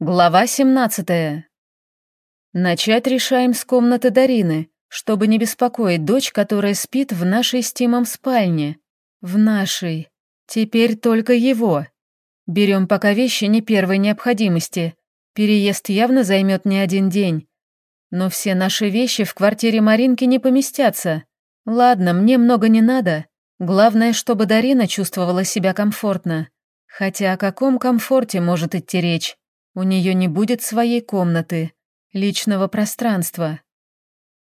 Глава 17. Начать решаем с комнаты Дарины, чтобы не беспокоить дочь, которая спит в нашей с Тимом спальне. В нашей. Теперь только его. Берем пока вещи не первой необходимости. Переезд явно займет не один день. Но все наши вещи в квартире Маринки не поместятся. Ладно, мне много не надо. Главное, чтобы Дарина чувствовала себя комфортно. Хотя о каком комфорте может идти речь? У нее не будет своей комнаты, личного пространства.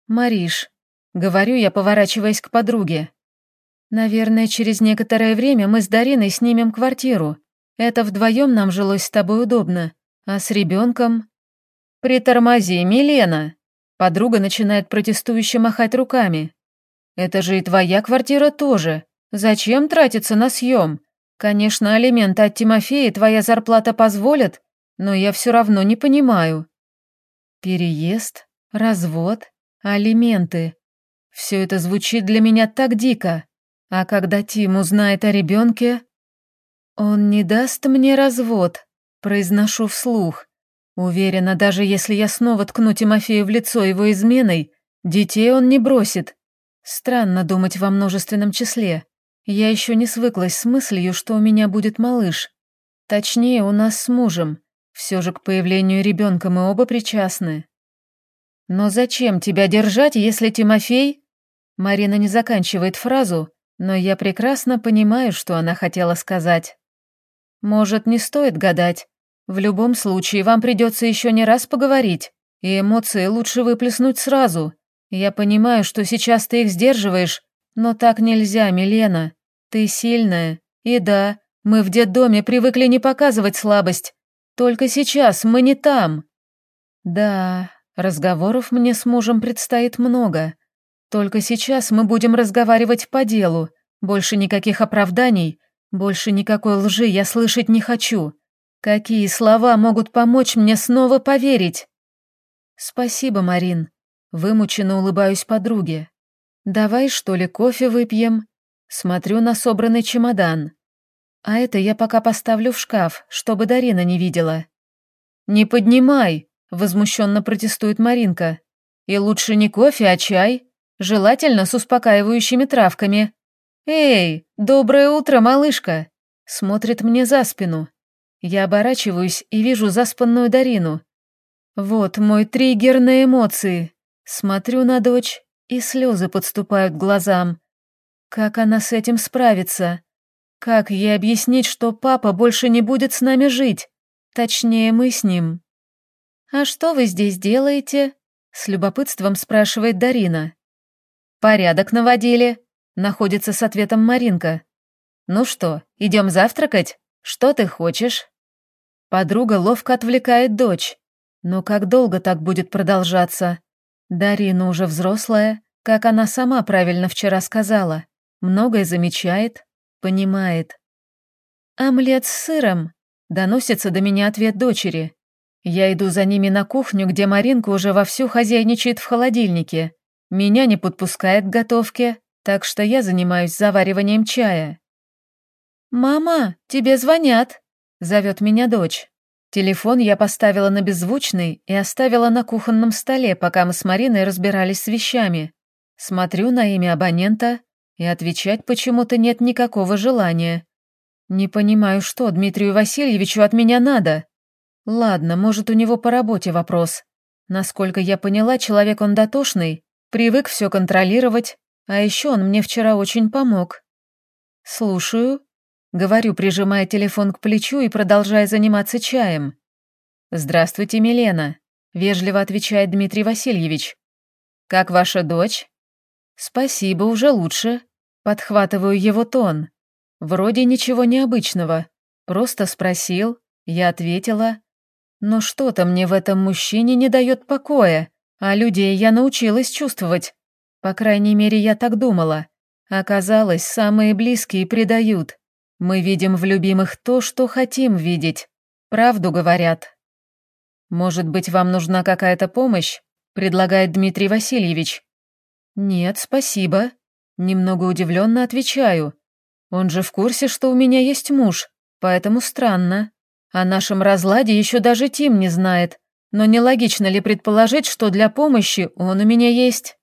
«Мариш», — говорю я, поворачиваясь к подруге. «Наверное, через некоторое время мы с Дариной снимем квартиру. Это вдвоем нам жилось с тобой удобно. А с ребенком...» «Притормози, Милена!» Подруга начинает протестующе махать руками. «Это же и твоя квартира тоже. Зачем тратиться на съем? Конечно, алименты от Тимофея твоя зарплата позволит, но я все равно не понимаю. Переезд, развод, алименты. Все это звучит для меня так дико. А когда Тим узнает о ребенке... Он не даст мне развод, произношу вслух. Уверена, даже если я снова ткну Тимофею в лицо его изменой, детей он не бросит. Странно думать во множественном числе. Я еще не свыклась с мыслью, что у меня будет малыш. Точнее, у нас с мужем. Все же к появлению ребенка мы оба причастны. Но зачем тебя держать, если Тимофей... Марина не заканчивает фразу, но я прекрасно понимаю, что она хотела сказать. Может, не стоит гадать. В любом случае, вам придется еще не раз поговорить, и эмоции лучше выплеснуть сразу. Я понимаю, что сейчас ты их сдерживаешь, но так нельзя, Милена. Ты сильная. И да, мы в детдоме привыкли не показывать слабость, только сейчас мы не там. Да, разговоров мне с мужем предстоит много. Только сейчас мы будем разговаривать по делу. Больше никаких оправданий, больше никакой лжи я слышать не хочу. Какие слова могут помочь мне снова поверить? Спасибо, Марин. Вымученно улыбаюсь подруге. Давай, что ли, кофе выпьем? Смотрю на собранный чемодан. А это я пока поставлю в шкаф, чтобы Дарина не видела. «Не поднимай!» — возмущенно протестует Маринка. «И лучше не кофе, а чай, желательно с успокаивающими травками. Эй, доброе утро, малышка!» Смотрит мне за спину. Я оборачиваюсь и вижу заспанную Дарину. Вот мой триггер на эмоции. Смотрю на дочь, и слезы подступают к глазам. Как она с этим справится? Как ей объяснить, что папа больше не будет с нами жить? Точнее, мы с ним. «А что вы здесь делаете?» — с любопытством спрашивает Дарина. «Порядок наводили», — находится с ответом Маринка. «Ну что, идем завтракать? Что ты хочешь?» Подруга ловко отвлекает дочь. Но как долго так будет продолжаться? Дарина уже взрослая, как она сама правильно вчера сказала. Многое замечает, Понимает. «Омлет с сыром», — доносится до меня ответ дочери. Я иду за ними на кухню, где Маринка уже вовсю хозяйничает в холодильнике. Меня не подпускает к готовке, так что я занимаюсь завариванием чая. «Мама, тебе звонят», — зовет меня дочь. Телефон я поставила на беззвучный и оставила на кухонном столе, пока мы с Мариной разбирались с вещами. Смотрю на имя абонента, и отвечать почему-то нет никакого желания. Не понимаю, что Дмитрию Васильевичу от меня надо. Ладно, может, у него по работе вопрос. Насколько я поняла, человек он дотошный, привык все контролировать, а еще он мне вчера очень помог. Слушаю. Говорю, прижимая телефон к плечу и продолжая заниматься чаем. «Здравствуйте, Милена», — вежливо отвечает Дмитрий Васильевич. «Как ваша дочь?» «Спасибо, уже лучше», Подхватываю его тон. Вроде ничего необычного. Просто спросил, я ответила. Но что-то мне в этом мужчине не дает покоя, а людей я научилась чувствовать. По крайней мере, я так думала. Оказалось, самые близкие предают. Мы видим в любимых то, что хотим видеть. Правду говорят. «Может быть, вам нужна какая-то помощь?» – предлагает Дмитрий Васильевич. «Нет, спасибо», Немного удивленно отвечаю. Он же в курсе, что у меня есть муж, поэтому странно. О нашем разладе еще даже Тим не знает, но нелогично ли предположить, что для помощи он у меня есть?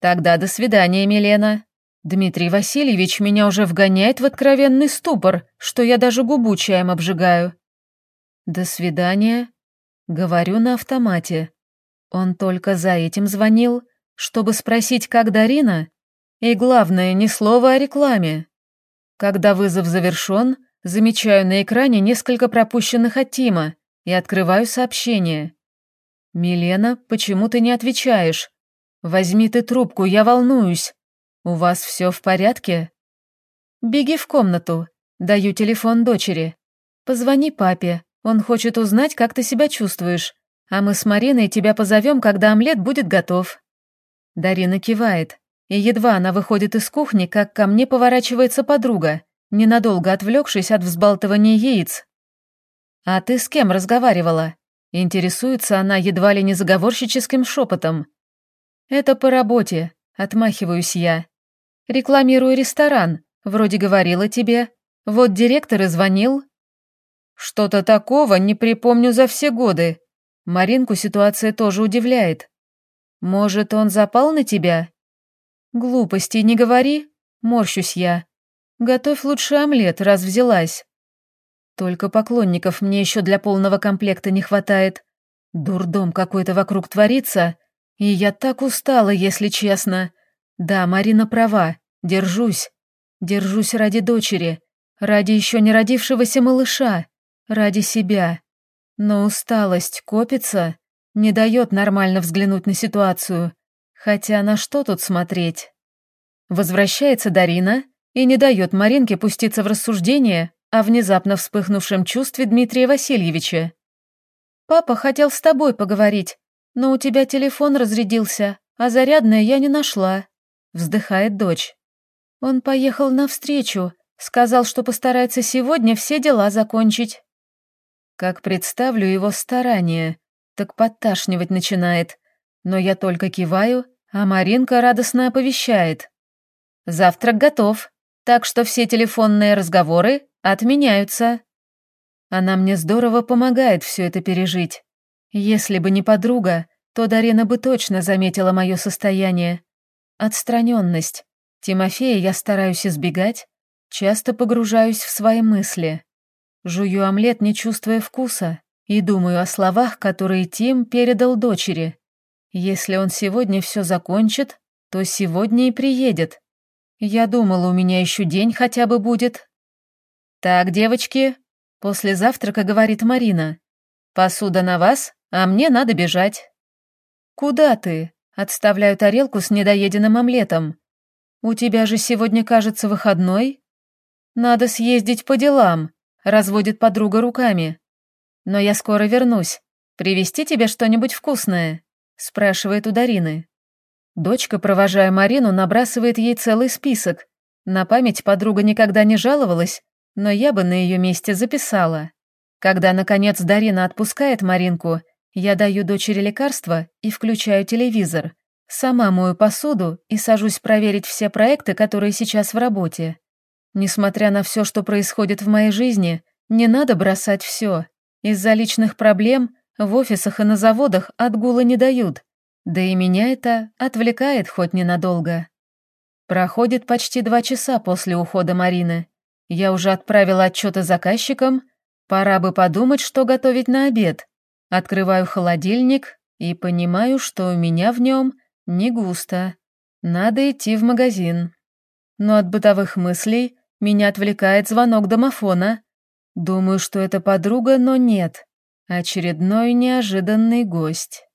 Тогда до свидания, Милена. Дмитрий Васильевич меня уже вгоняет в откровенный ступор, что я даже губу чаем обжигаю. До свидания. Говорю на автомате. Он только за этим звонил, чтобы спросить, как Дарина, и главное, ни слова о рекламе. Когда вызов завершен, замечаю на экране несколько пропущенных от Тима и открываю сообщение. «Милена, почему ты не отвечаешь? Возьми ты трубку, я волнуюсь. У вас все в порядке?» «Беги в комнату. Даю телефон дочери. Позвони папе. Он хочет узнать, как ты себя чувствуешь. А мы с Мариной тебя позовем, когда омлет будет готов». Дарина кивает и едва она выходит из кухни, как ко мне поворачивается подруга, ненадолго отвлекшись от взбалтывания яиц. «А ты с кем разговаривала?» Интересуется она едва ли не заговорщическим шепотом. «Это по работе», — отмахиваюсь я. «Рекламирую ресторан, вроде говорила тебе. Вот директор и звонил». «Что-то такого не припомню за все годы. Маринку ситуация тоже удивляет. Может, он запал на тебя?» «Глупостей не говори», — морщусь я. «Готовь лучше омлет, раз взялась». Только поклонников мне еще для полного комплекта не хватает. Дурдом какой-то вокруг творится, и я так устала, если честно. Да, Марина права, держусь. Держусь ради дочери, ради еще не родившегося малыша, ради себя. Но усталость копится, не дает нормально взглянуть на ситуацию. Хотя на что тут смотреть? Возвращается Дарина и не дает Маринке пуститься в рассуждение о внезапно вспыхнувшем чувстве Дмитрия Васильевича. «Папа хотел с тобой поговорить, но у тебя телефон разрядился, а зарядное я не нашла», — вздыхает дочь. Он поехал навстречу, сказал, что постарается сегодня все дела закончить. Как представлю его старания, так подташнивать начинает но я только киваю, а Маринка радостно оповещает. «Завтрак готов, так что все телефонные разговоры отменяются». Она мне здорово помогает все это пережить. Если бы не подруга, то Дарина бы точно заметила мое состояние. Отстраненность. Тимофея я стараюсь избегать, часто погружаюсь в свои мысли. Жую омлет, не чувствуя вкуса, и думаю о словах, которые Тим передал дочери. Если он сегодня все закончит, то сегодня и приедет. Я думала, у меня еще день хотя бы будет. Так, девочки, после завтрака говорит Марина. Посуда на вас, а мне надо бежать. Куда ты? Отставляю тарелку с недоеденным омлетом. У тебя же сегодня, кажется, выходной. Надо съездить по делам, разводит подруга руками. Но я скоро вернусь. Привезти тебе что-нибудь вкусное спрашивает у Дарины. Дочка, провожая Марину, набрасывает ей целый список. На память подруга никогда не жаловалась, но я бы на ее месте записала. Когда, наконец, Дарина отпускает Маринку, я даю дочери лекарства и включаю телевизор. Сама мою посуду и сажусь проверить все проекты, которые сейчас в работе. Несмотря на все, что происходит в моей жизни, не надо бросать все. Из-за личных проблем в офисах и на заводах отгула не дают, да и меня это отвлекает хоть ненадолго. Проходит почти два часа после ухода Марины. Я уже отправила отчеты заказчикам, пора бы подумать, что готовить на обед. Открываю холодильник и понимаю, что у меня в нем не густо. Надо идти в магазин. Но от бытовых мыслей меня отвлекает звонок домофона. Думаю, что это подруга, но нет. Очередной неожиданный гость.